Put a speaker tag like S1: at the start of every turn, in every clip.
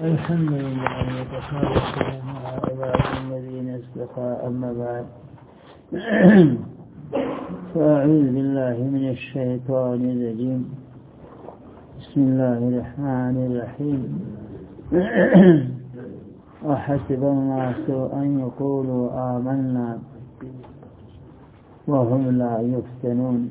S1: الحمد لله والصلاة والسلام على بعض الذين اصدقاء أما بعد فأعوذ بالله من الشيطان الرجيم بسم الله الرحمن الرحيم وحسب الناس أن يقولوا آمنا وهم لا يفتنون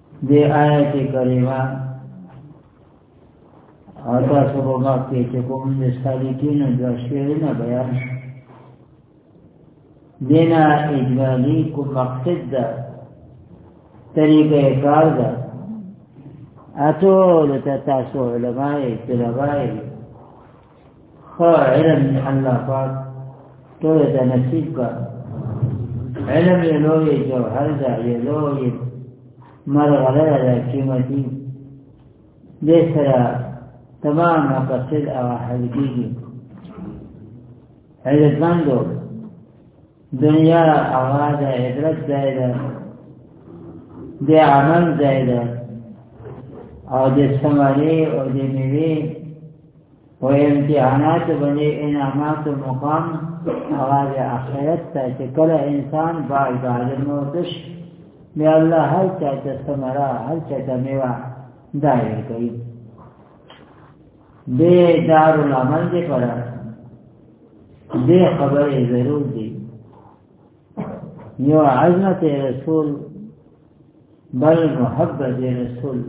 S1: دې آیت کریمه او تاسو په ما کې چې کوم د سالیکین د شعرونه بیان دینا اجمالی کو مقصد ده طریقه کار ده اتو لته تاسو علماء طلباء خو علم یې الله پاک ټول ته نصیب کړ علم یې لوی جوهر ده یې لوی مرغله ده قیمتي دې سره تمام مقصد او حل کېږي عزتمندو دنیا هغه د عبرت ځای ده د عمل ځای ده او د ثمرې او د میوې او امتحانات باندې انعامات مقام هغه د اخرت ته چې کله انسان با عبادت موتش بیا الله هر چا ته ثمره هر چا ته میوه دایره کوي د دار العمل دې پر دې خبرې ضرور دي یو عظمت رسول بل محبت رسول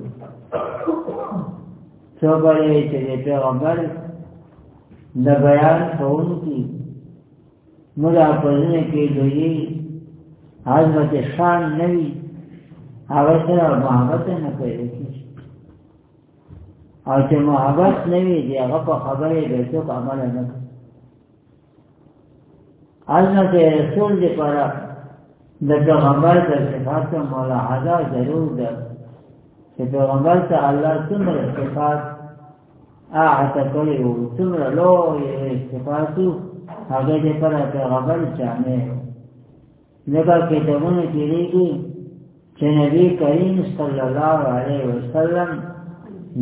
S1: توبه یې چې د پیغمبر د بیان کوونکي مولا په ځینې کې لوی حضرت شان نه وي هغه سره محبت نه پیدا کېږي او چې محبت نه وي د هغه په خبرې به څوک عمل نه کوي اذن کې رسول دی پر د پیغمبر د صفات ملاحظه ضرور ده چې پیغمبر ته الله څومره صفات اعطا کړی وو څومره لوی صفاتو هغه دې پر پیغمبر جامع لکه کتابونه تیریږي چې نبی کریم صلی الله علیه وسلم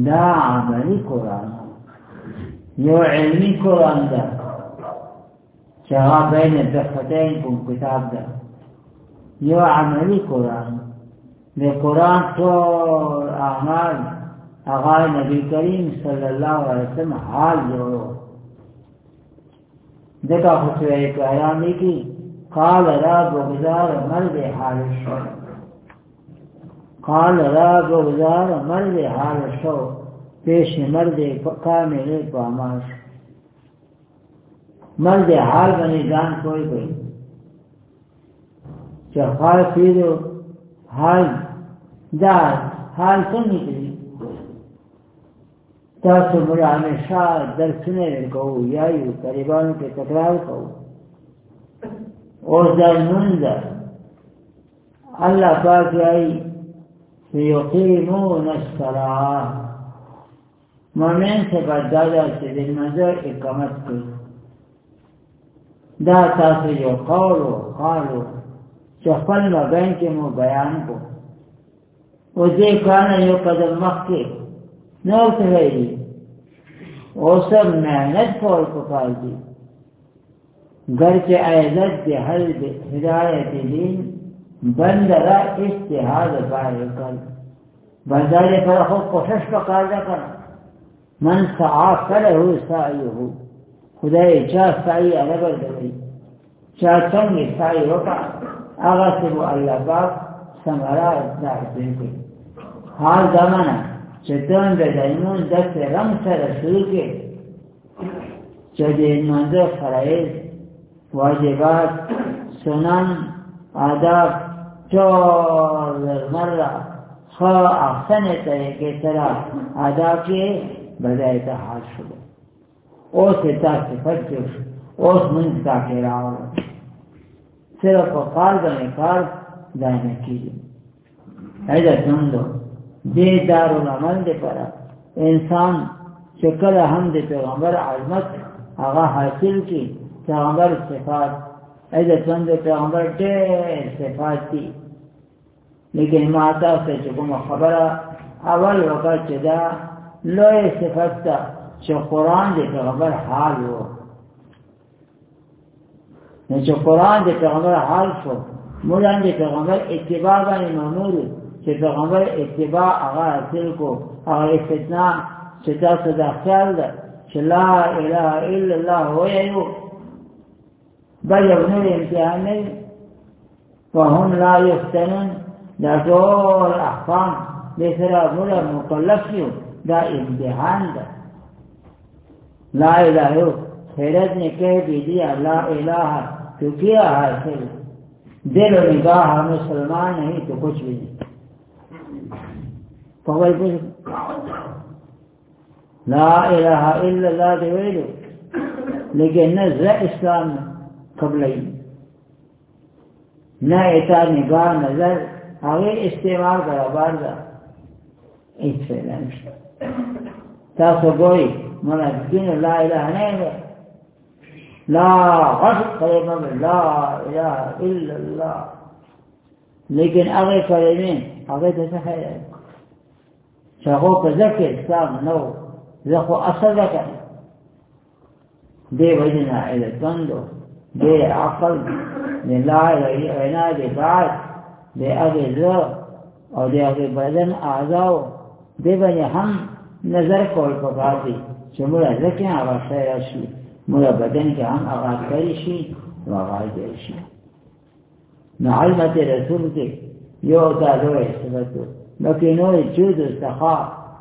S1: دا عملی قرآن یو علمی قرآن ده چې هغه بین دفتین کوم کتاب ده یو عملی قرآن د قرآن ټول اعمال هغه نبی کریم صلی الله علیه وسلم حال جوړو دیتا خسو ایک ایامی کی قال را بغزار مرد حال شو قال را بغزار مرد حال شو پیش مرد پکا میرے پاماش مرد حال بنی جان کوئی کوئی چخار پیرو حال دار حال سنی کری تاسو موږ همیشه درسونه ورکوو یا یو طالبانو کې تکرار کوو اوس دا لمونځ ده الله پاک وایي چې یقیمون الصلاه مؤمن څه به دا ده چې د لمانځه اقامت کوي دا تاسو یو قول و قالو چې خپل مبین کې مو بیان کو وزې کانه یو قدم مخکې نور څه ویلي اوس هم محنت کول پکار دي ګرچې عزت د حل د هدایت دین بند را اجتهاد پاره کړ بازار پر خو کوشش پکار ده کړ من سعا فله سعیه خدای چا سعی هغه ورکوي چا څنګه سعی وکړه هغه څه به الله پاک ثمره درکوي حال دا معنی چې ته د دایمون د رنګ سره شروع کې چې د مانځه فرایض واجبات سنن آداب ټول مرلا خا احسن طریقې سره ادا کې بدای ته حال شو اوس ته صفات کې اوس من تا کې راو صرف په قال باندې کار دانه کیږي هدا څنګه دې دار العمل دې پر انسان چې کله هم دې پیغمبر عظمت هغه حاصل کی پیغمبر صفات هدا څنګه پیغمبر دې صفات دي لیکن ما تاسو چې کوم خبره اول وخت چې دا لوی صفات ده چې قران دې پیغمبر حال وو نو چې قران دې پیغمبر حال شو مولا دې پیغمبر اتباع باندې مامور چې پیغمبر اتباع هغه اصل کو هغه استثناء چې تاسو د خیال ده چې لا اله الا الله هو یو بل یو نه امتحان نه وهم لا يفتنون دا ټول احکام د سره موږ مکلف یو دا امتحان ده لا اله الا خیرت نے کہہ بھی دیا لا الہ تو کیا حاصل دل و نگاہ مسلمان نہیں تو کچھ بھی نہیں فوائ لا الہ الا اللہ دے ویلو لیکن نہ اسلام قبل ہی نه ایتا نگاه نظر هغه استعمال برابر ده هیڅ فایده نشته تاسو ګورئ مړه دین لا اله نه ده لا غرض کلمه لا اله الا الله لیکن هغه کلمه هغه د څه خیر چې هغه په ذکر اسلام نو زه خو اصل ذکر دې وجنا ال څنګه دې عقل دې لا وینا دې بعد دې هغه زو او دې هغه بدن اعضاو دې باندې هم نظر کول په باندې چې موږ ځکه هغه شی راشي موږ بدن کې هم هغه کړی شي او هغه شي نو حضرت رسول کې یو دا لوی صفت و نو کې نور جود سخا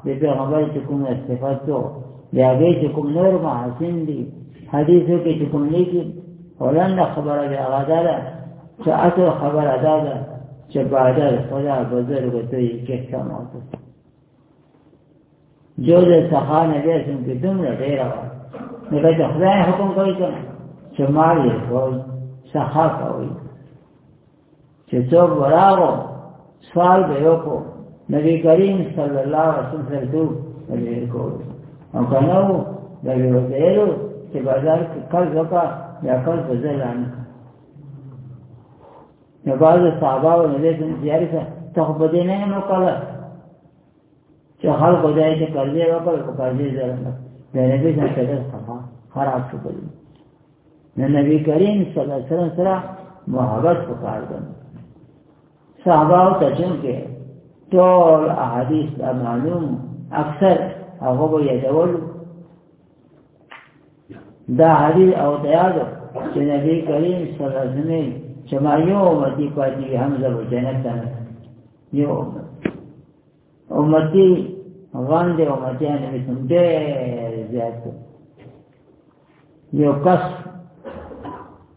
S1: د پیغمبر چې کوم صفت و د هغې چې کوم نور محاسن دي حدیثو کې چې کوم لیکي ولنډه خبره د هغه دا ده چې اصل خبره دا ده چې بعد خدا بزرګ ته یې کښته موته جو د سخا نه دې سم کې دومره ډیر و نو دا چې خدای حکم کوي کنه چې مال یې کوي سخا کوي چې څوک وراغو سوال به یو کو نبی کریم صلی الله علیه وسلم سره دوه دې کو او کنه دا یو دیرو چې بازار کې قرض وکړه یا قرض ځلان نو بعض صحابه او نبی سم زیارت ته خو به دې نه نو کړل چې خلق ځای ته قرضې وکړ او قرضې زره د نبی څخه کېدل خفا خراب شو کړي نو نبی کریم صلی الله علیه وسلم سره محبت وکړ صحابه او تجن کې ټول احادیث دا معلوم اکثر هغه به یادول دا حدیث او تیاز چې نبی کریم صلی الله علیه وسلم چې ما یو مدي پاتې حمزه و جنت ته یو امتی غاندې امتیان مې سم ډېر زیات یو کس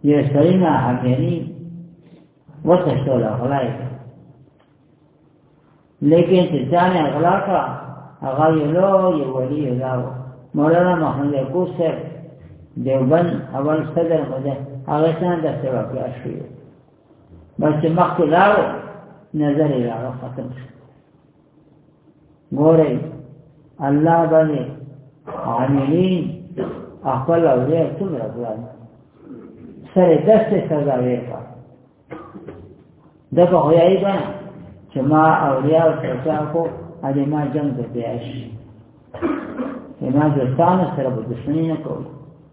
S1: یو سړینا حقیقي وته شول غلای لیکن چې ځان غلا کا هغه یو لو یو ولی یو لاو مولانا محمد یعقوب صاحب دیوبند اول صدر مده هغه څنګه د سیوا کړی بس چې مخ کې راو نظر یې راو ختم شو ګورې الله باندې عاملین خپل اولیا څومره ګران سره دسته سزا ورکړه دغه هویای باندې چې ما اولیا او سزا کو اده ما جنگ ته پیاش ما دوستانو سره به دښمني نه کوله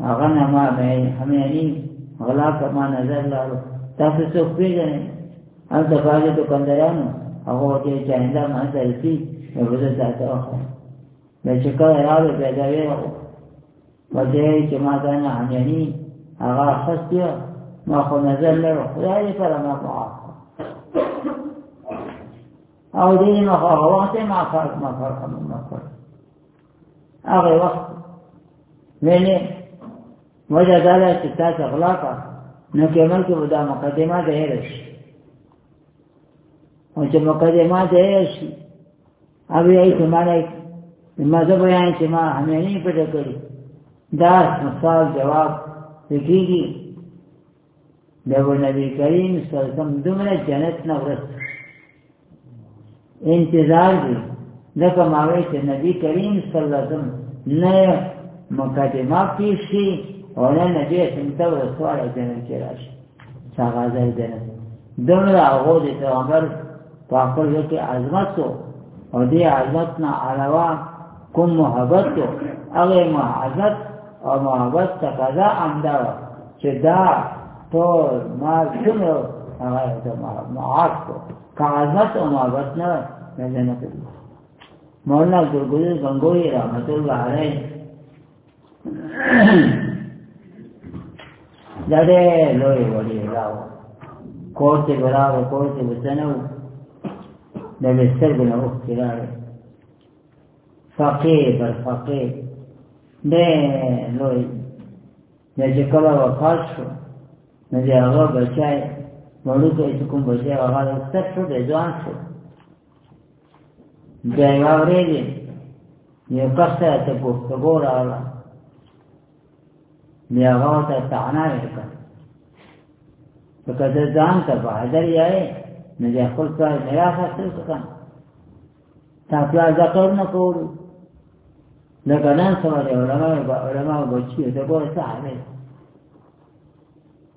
S1: هغه نه ما مې همېني غلا کما نظر لارو تاسو څوک پیژنئ ان د باغې ته کندرانو هغه کې چې انده ما ته رسی نو بده تاسو اخو مې چې کله راوې پیدا وې وځي چې ما ته نه همېني هغه خستیا ما خو نظر لارو خدای دې پر ما معاف او دې ما خو هغه وخت ما فرق ما فرق ما فرق هغه وخت نه نه وجه دا ده چې تاسو غلا کا نو کې مل کې ودا مقدمه ده هرش او چې مقدمه ده هرش او یې چې معنی مزه بیان چې ما همې نه پټ کړی دا مثال جواب کیږي دا و نبی کریم صلی الله علیه وسلم دومره جنت نه ورسته انتظار دی لکه ما وایي چې نبی کریم صلی الله علیه وسلم نه مقدمه پیش شي او نه نبی سمته ورسواله جنت کې راشي هغه ځای جنت دومره هغه د پیغمبر په خپل کې عظمت او دې عظمت نه علاوه کوم محبت هغه محبت او محبت تقاضا امدا چې دا ټول ما څنګه هغه د معاف کو کاغذ او معاف نه نه نه کوي مولانا ګورګوی غنگوی رحمت الله علیه دا دې لوی وړي راو کور ته ګراو کور ته وسنو د مستر بنا او کړه فقيه بر فقيه دې لوی نه چې کله وفات شو نه چې هغه بچای مړو ته چې کوم بچای هغه ستر شو د ځوان شو بیا یې واورېږي یو کس ته ته ګفتګو راغله بیا هغه ته تانا یې کړه په کده ځان ته بهادر یې نه د خپل کار میراث حاصل کړه تاسو ذکر نه کول دا ګنان سره دی علماء با علماء بچی دا ګور صاحب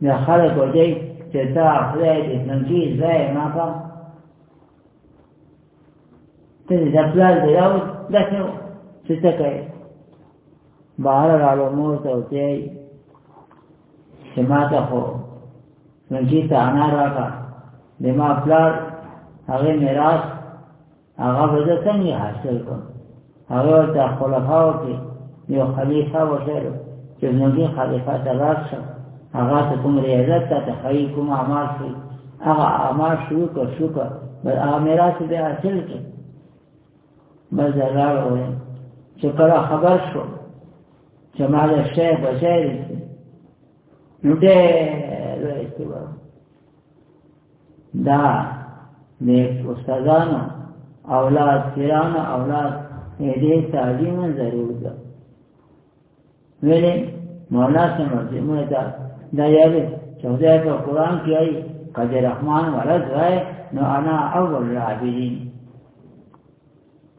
S1: نه خلک وځي چې تا خدای دې ننګي ځای ما په ته دا پلان دی دا دا څه څه کوي بهر راو مور ته وځي چې ما ته خو نو چې ته انا راکا د ما پلار هغه میراث هغه وځه څنګه حاصل کړ هغه ته خلفاو کې یو خلیفہ وشره چې نوې خلیفہ ته راشه هغه ته کوم ریاضت ته تخیل کوم اعمال شي هغه اعمال شو کو شو کو بل هغه میراث به حاصل کړ بل زلال وې چې کله خبر شو چې مال شیخ بشیر نو دې دا دې استادانو اولاد پیران اولاد دې تعلیم ضرور ده ویلې مولا سمه دې مو دا دا یاله چې دا په قران کې آی قد رحمان ولد وای نو انا اول العابدین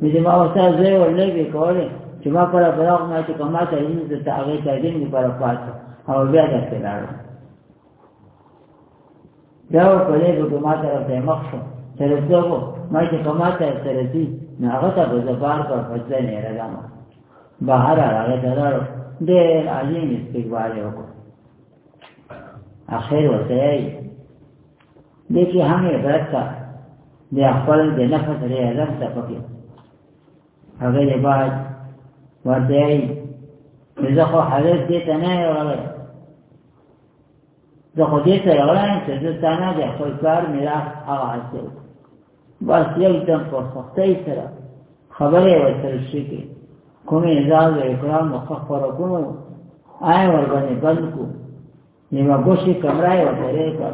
S1: مې ما وسه زه ولګي کوله چې ما پر فراغ ما چې کما ته یې د تاغه ته دې نه پر پات او بیا د تلار دا په دې کې ما ته راځي مخ شو تر څو ما چې کما ته تر دې نه هغه ته د زبار پر فضل نه راځم بهر راغی دا دې عالم استقبال وکړ اخر وسه دې کې هم یې درته د خپل د نفس لري علم ته پکې هغه یې باید ورته یې زه خو حالت دې ته نه یوړل زه خو دې ته یوړل چې زه تا نه د خپل کار میراث هغه حاصل بس یو دم په سختۍ سره خبرې ورسره شي کې کومې اجازه اکرام مخفره کړو آیا ورباندې بند کو نیمه ګوشي کمره یې ورته لرې کړه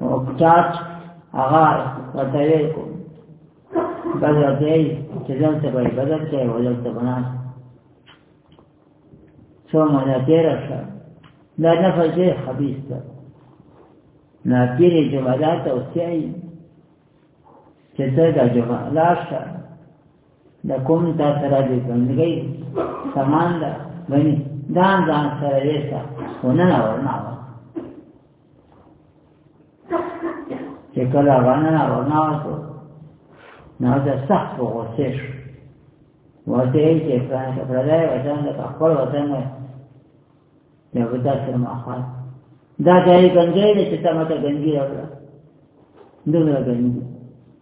S1: او چارج هغه ورته لرې کړو بل ورته یې چې دلته به یې بدل کړی او دلته به ناست څو ماده تېره شوه دا نفس ډېر خبیث ده ناپیر جمعه دا توصیه چې ته دا جمعه لاړ شه د کوم تا سره دې څنګه سامان ده غني دا ځان سره یې څه ونه ورنه چې کله ونه ورنه وته نو دا سخت وغوسه شو وته یې چې پران ته پردای وطن د خپل وطن نه نه ودا سره ماخات دا ځای ګنجې چې تمه ته ګنجې راوړه دومره ګنجې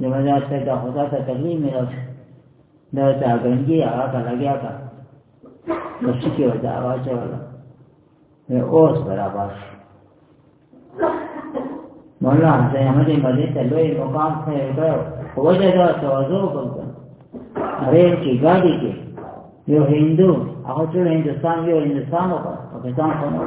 S1: د مزار څخه د خدا ته تکلیف مې راځي دا ته غنګي هغه ته لګیا تا نو څه کې وځه اواز ولا نو اوس برابر مولا حسین احمد مدې ته لوی مقام ته وګړو وجه دا توازو کوم ریل کې ګاډي کې یو هندو هغه ټول هندستان یو هندستان او پاکستان څنګه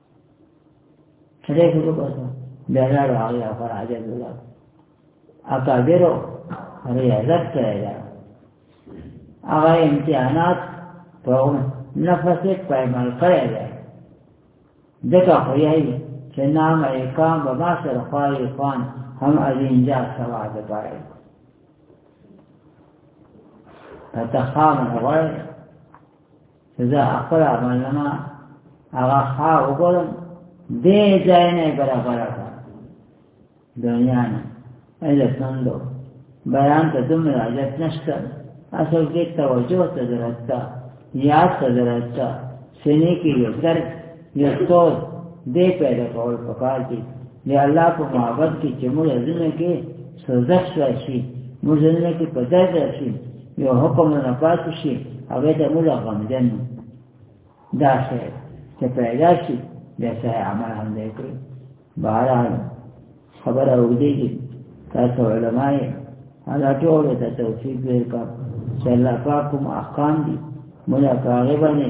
S1: سړی څه وکړه بیا لاړ هغه پر حاجت ولاړ اکابرو ریاضت کړی دا هغه امتحانات په نفس یې پیمل کړی دی ځکه خو یې چې نام ایقام به ما سره خوارې خوان هم از اینجا سوا د پاره فتخام غوړ زه خپل عملنامه هغه ښه وګورم دې ځای نه برابر کړه دنیا نه ایله څنګه بیان ته دومره حاجت نشته اصل کې توجه ته ضرورت ده یاد ته ضرورت ده سینې کې یو درد نستور دې پیدا کول پکار دي نه الله په محبت کې چې موږ ځنه کې سوزش راشي موږ ځنه کې په درد راشي یو حکم نه پاتې شي هغه ته موږ غمجن دا شی چې پیدا شي د صحیح عمل هم دی کړی بهرحال خبره وګړي تاسو علما یې هغه ټول ته توفیق ورکړه چې الله پاک کوم احکام دي موږ هغه باندې